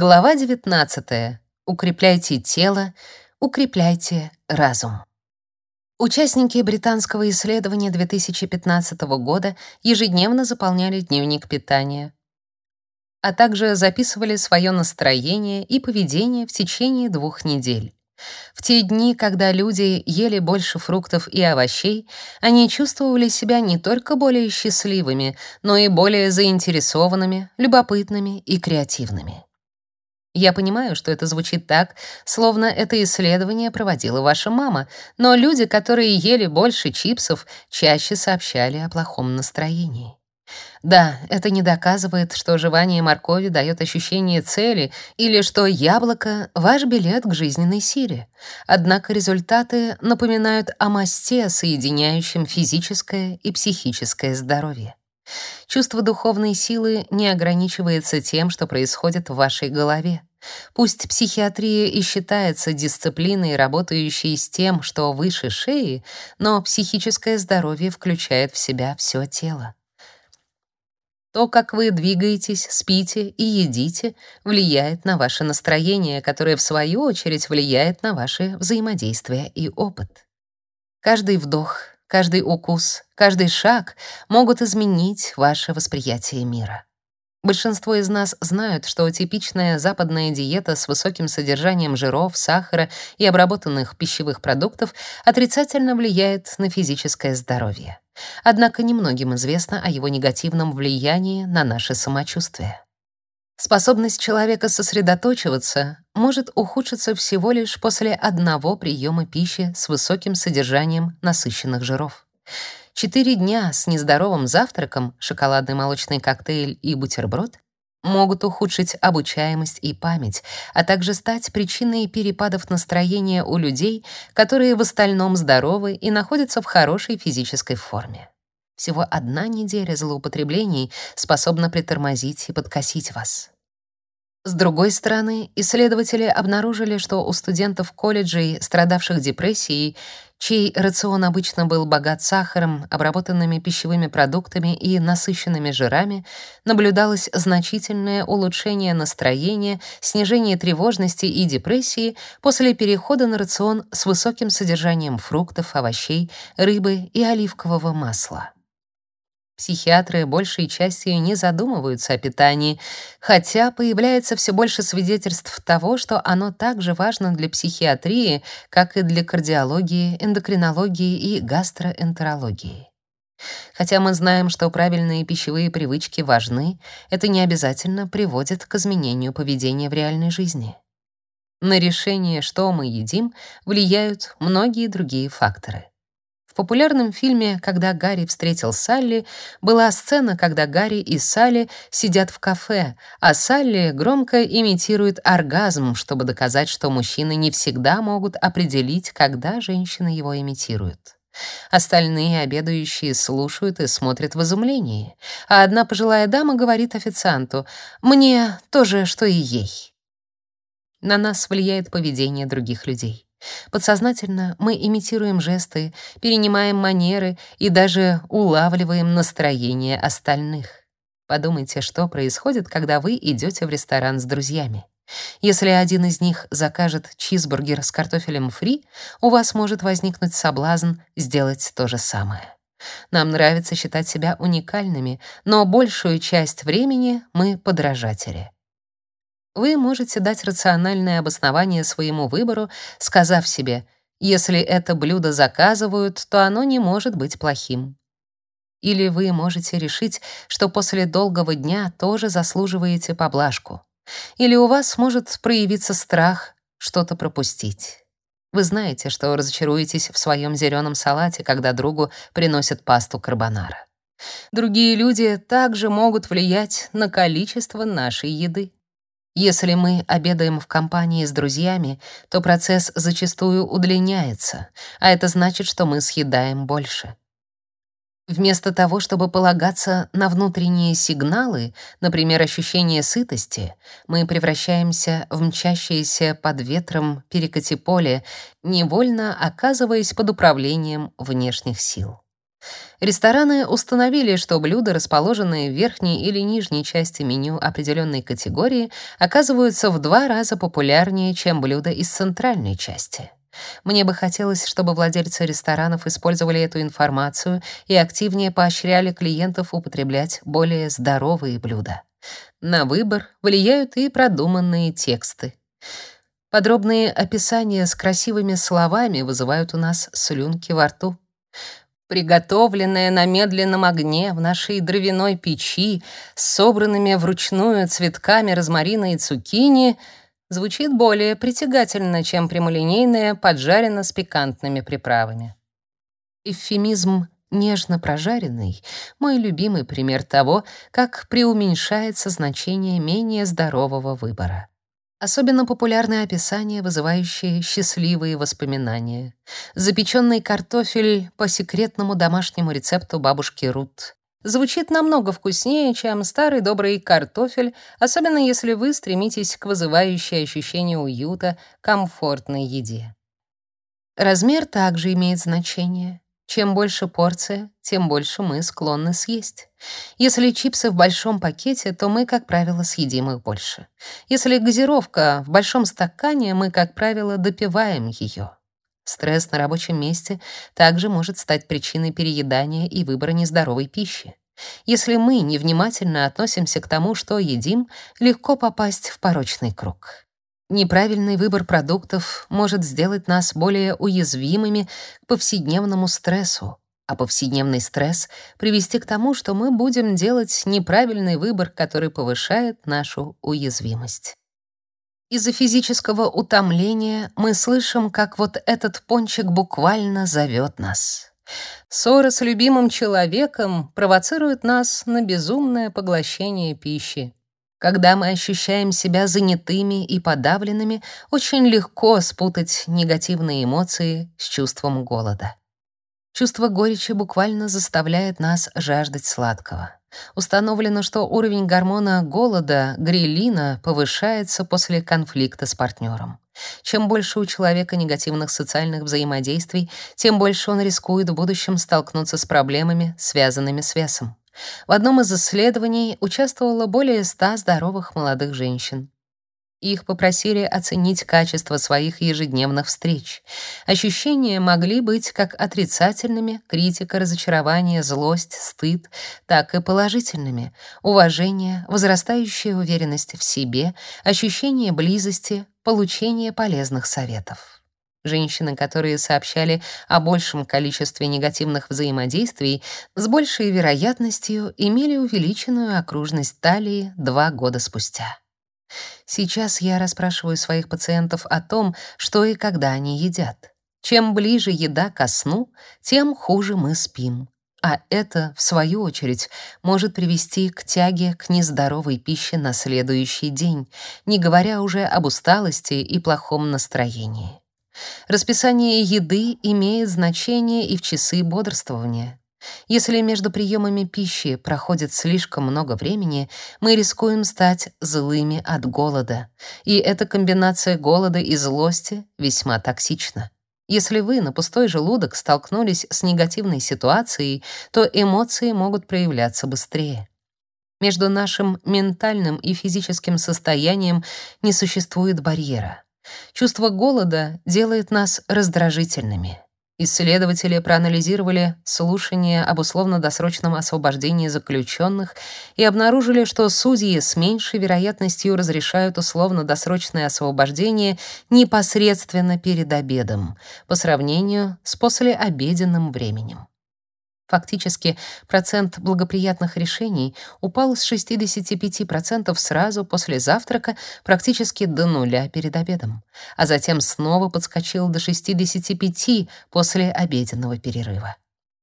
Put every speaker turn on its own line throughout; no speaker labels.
Глава 19. Укрепляйте тело, укрепляйте разум. Участники британского исследования 2015 года ежедневно заполняли дневник питания, а также записывали свое настроение и поведение в течение двух недель. В те дни, когда люди ели больше фруктов и овощей, они чувствовали себя не только более счастливыми, но и более заинтересованными, любопытными и креативными. Я понимаю, что это звучит так, словно это исследование проводила ваша мама, но люди, которые ели больше чипсов, чаще сообщали о плохом настроении. Да, это не доказывает, что жевание моркови дает ощущение цели или что яблоко — ваш билет к жизненной силе. Однако результаты напоминают о мосте, соединяющем физическое и психическое здоровье. Чувство духовной силы не ограничивается тем, что происходит в вашей голове. Пусть психиатрия и считается дисциплиной, работающей с тем, что выше шеи, но психическое здоровье включает в себя все тело. То, как вы двигаетесь, спите и едите, влияет на ваше настроение, которое в свою очередь влияет на ваши взаимодействия и опыт. Каждый вдох, каждый укус, каждый шаг могут изменить ваше восприятие мира. Большинство из нас знают, что типичная западная диета с высоким содержанием жиров, сахара и обработанных пищевых продуктов отрицательно влияет на физическое здоровье. Однако немногим известно о его негативном влиянии на наше самочувствие. Способность человека сосредоточиваться может ухудшиться всего лишь после одного приема пищи с высоким содержанием насыщенных жиров. Четыре дня с нездоровым завтраком, шоколадный молочный коктейль и бутерброд могут ухудшить обучаемость и память, а также стать причиной перепадов настроения у людей, которые в остальном здоровы и находятся в хорошей физической форме. Всего одна неделя злоупотреблений способна притормозить и подкосить вас. С другой стороны, исследователи обнаружили, что у студентов колледжей, страдавших депрессией, чей рацион обычно был богат сахаром, обработанными пищевыми продуктами и насыщенными жирами, наблюдалось значительное улучшение настроения, снижение тревожности и депрессии после перехода на рацион с высоким содержанием фруктов, овощей, рыбы и оливкового масла. Психиатры большей частью не задумываются о питании, хотя появляется все больше свидетельств того, что оно также важно для психиатрии, как и для кардиологии, эндокринологии и гастроэнтерологии. Хотя мы знаем, что правильные пищевые привычки важны, это не обязательно приводит к изменению поведения в реальной жизни. На решение, что мы едим, влияют многие другие факторы популярном фильме «Когда Гарри встретил Салли» была сцена, когда Гарри и Салли сидят в кафе, а Салли громко имитирует оргазм, чтобы доказать, что мужчины не всегда могут определить, когда женщина его имитирует. Остальные обедающие слушают и смотрят в изумлении, а одна пожилая дама говорит официанту «Мне то же, что и ей». На нас влияет поведение других людей. Подсознательно мы имитируем жесты, перенимаем манеры и даже улавливаем настроение остальных. Подумайте, что происходит, когда вы идете в ресторан с друзьями. Если один из них закажет чизбургер с картофелем фри, у вас может возникнуть соблазн сделать то же самое. Нам нравится считать себя уникальными, но большую часть времени мы подражатели. Вы можете дать рациональное обоснование своему выбору, сказав себе: если это блюдо заказывают, то оно не может быть плохим. Или вы можете решить, что после долгого дня тоже заслуживаете поблажку. Или у вас может проявиться страх что-то пропустить. Вы знаете, что разочаруетесь в своем зеленом салате, когда другу приносят пасту карбонара. Другие люди также могут влиять на количество нашей еды. Если мы обедаем в компании с друзьями, то процесс зачастую удлиняется, а это значит, что мы съедаем больше. Вместо того, чтобы полагаться на внутренние сигналы, например, ощущение сытости, мы превращаемся в мчащееся под ветром перекати поле, невольно оказываясь под управлением внешних сил. Рестораны установили, что блюда, расположенные в верхней или нижней части меню определенной категории, оказываются в два раза популярнее, чем блюда из центральной части. Мне бы хотелось, чтобы владельцы ресторанов использовали эту информацию и активнее поощряли клиентов употреблять более здоровые блюда. На выбор влияют и продуманные тексты. Подробные описания с красивыми словами вызывают у нас слюнки во рту. Приготовленное на медленном огне в нашей дровяной печи собранными вручную цветками розмарина и цукини звучит более притягательно, чем прямолинейное поджарено с пикантными приправами. Эвфемизм нежно прожаренный — мой любимый пример того, как преуменьшается значение менее здорового выбора. Особенно популярны описания, вызывающие счастливые воспоминания. Запеченный картофель по секретному домашнему рецепту бабушки Рут. Звучит намного вкуснее, чем старый добрый картофель, особенно если вы стремитесь к вызывающей ощущение уюта, комфортной еде. Размер также имеет значение. Чем больше порция, тем больше мы склонны съесть. Если чипсы в большом пакете, то мы, как правило, съедим их больше. Если газировка в большом стакане, мы, как правило, допиваем ее. Стресс на рабочем месте также может стать причиной переедания и выбора нездоровой пищи. Если мы невнимательно относимся к тому, что едим, легко попасть в порочный круг. Неправильный выбор продуктов может сделать нас более уязвимыми к повседневному стрессу, а повседневный стресс привести к тому, что мы будем делать неправильный выбор, который повышает нашу уязвимость. Из-за физического утомления мы слышим, как вот этот пончик буквально зовет нас. Ссора с любимым человеком провоцирует нас на безумное поглощение пищи. Когда мы ощущаем себя занятыми и подавленными, очень легко спутать негативные эмоции с чувством голода. Чувство горечи буквально заставляет нас жаждать сладкого. Установлено, что уровень гормона голода, грелина, повышается после конфликта с партнером. Чем больше у человека негативных социальных взаимодействий, тем больше он рискует в будущем столкнуться с проблемами, связанными с весом. В одном из исследований участвовало более 100 здоровых молодых женщин. Их попросили оценить качество своих ежедневных встреч. Ощущения могли быть как отрицательными, критика, разочарование, злость, стыд, так и положительными: уважение, возрастающая уверенность в себе, ощущение близости, получение полезных советов. Женщины, которые сообщали о большем количестве негативных взаимодействий, с большей вероятностью имели увеличенную окружность талии два года спустя. Сейчас я расспрашиваю своих пациентов о том, что и когда они едят. Чем ближе еда ко сну, тем хуже мы спим. А это, в свою очередь, может привести к тяге к нездоровой пище на следующий день, не говоря уже об усталости и плохом настроении. Расписание еды имеет значение и в часы бодрствования. Если между приемами пищи проходит слишком много времени, мы рискуем стать злыми от голода. И эта комбинация голода и злости весьма токсична. Если вы на пустой желудок столкнулись с негативной ситуацией, то эмоции могут проявляться быстрее. Между нашим ментальным и физическим состоянием не существует барьера. Чувство голода делает нас раздражительными. Исследователи проанализировали слушания об условно-досрочном освобождении заключенных и обнаружили, что судьи с меньшей вероятностью разрешают условно-досрочное освобождение непосредственно перед обедом по сравнению с послеобеденным временем. Фактически, процент благоприятных решений упал с 65% сразу после завтрака практически до нуля перед обедом, а затем снова подскочил до 65% после обеденного перерыва.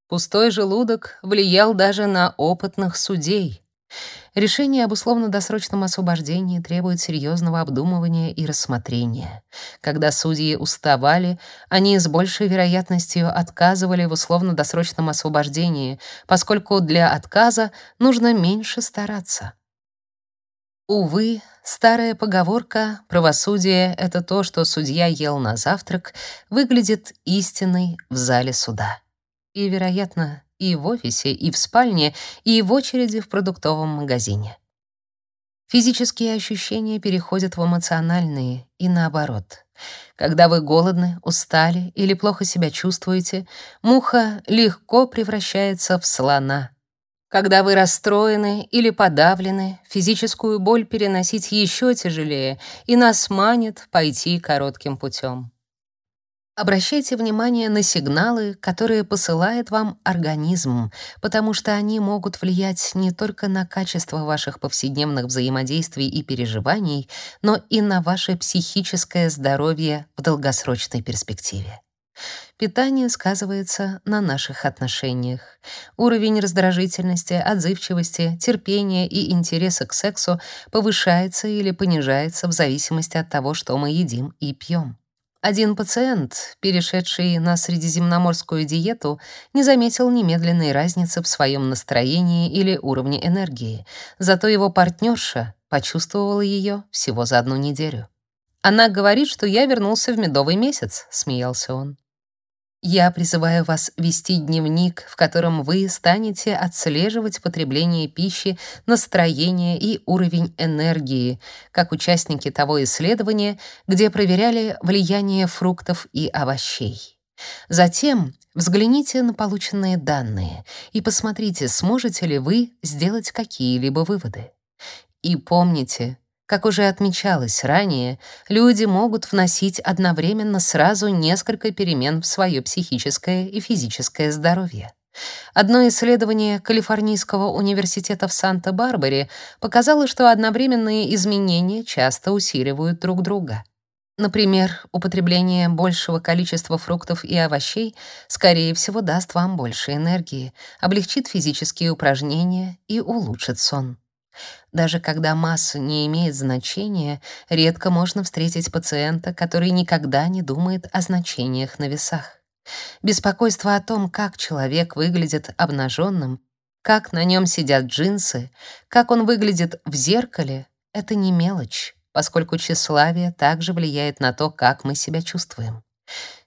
Пустой желудок влиял даже на опытных судей. Решение об условно-досрочном освобождении требует серьезного обдумывания и рассмотрения. Когда судьи уставали, они с большей вероятностью отказывали в условно-досрочном освобождении, поскольку для отказа нужно меньше стараться. Увы, старая поговорка «правосудие — это то, что судья ел на завтрак» выглядит истиной в зале суда. И, вероятно, и в офисе, и в спальне, и в очереди в продуктовом магазине. Физические ощущения переходят в эмоциональные и наоборот. Когда вы голодны, устали или плохо себя чувствуете, муха легко превращается в слона. Когда вы расстроены или подавлены, физическую боль переносить еще тяжелее, и нас манит пойти коротким путем. Обращайте внимание на сигналы, которые посылает вам организм, потому что они могут влиять не только на качество ваших повседневных взаимодействий и переживаний, но и на ваше психическое здоровье в долгосрочной перспективе. Питание сказывается на наших отношениях. Уровень раздражительности, отзывчивости, терпения и интереса к сексу повышается или понижается в зависимости от того, что мы едим и пьем. Один пациент, перешедший на средиземноморскую диету, не заметил немедленной разницы в своем настроении или уровне энергии, зато его партнерша почувствовала ее всего за одну неделю. «Она говорит, что я вернулся в медовый месяц», — смеялся он. Я призываю вас вести дневник, в котором вы станете отслеживать потребление пищи, настроение и уровень энергии, как участники того исследования, где проверяли влияние фруктов и овощей. Затем взгляните на полученные данные и посмотрите, сможете ли вы сделать какие-либо выводы. И помните, как уже отмечалось ранее, люди могут вносить одновременно сразу несколько перемен в свое психическое и физическое здоровье. Одно исследование Калифорнийского университета в Санта-Барбаре показало, что одновременные изменения часто усиливают друг друга. Например, употребление большего количества фруктов и овощей, скорее всего, даст вам больше энергии, облегчит физические упражнения и улучшит сон. Даже когда масса не имеет значения, редко можно встретить пациента, который никогда не думает о значениях на весах. Беспокойство о том, как человек выглядит обнаженным, как на нем сидят джинсы, как он выглядит в зеркале — это не мелочь, поскольку тщеславие также влияет на то, как мы себя чувствуем.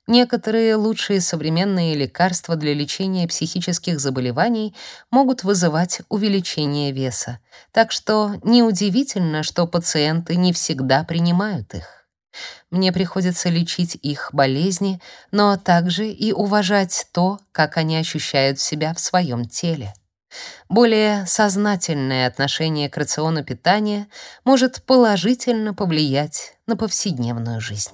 Некоторые лучшие современные лекарства для лечения психических заболеваний могут вызывать увеличение веса, так что неудивительно, что пациенты не всегда принимают их. Мне приходится лечить их болезни, но также и уважать то, как они ощущают себя в своем теле. Более сознательное отношение к рациону питания может положительно повлиять на повседневную жизнь.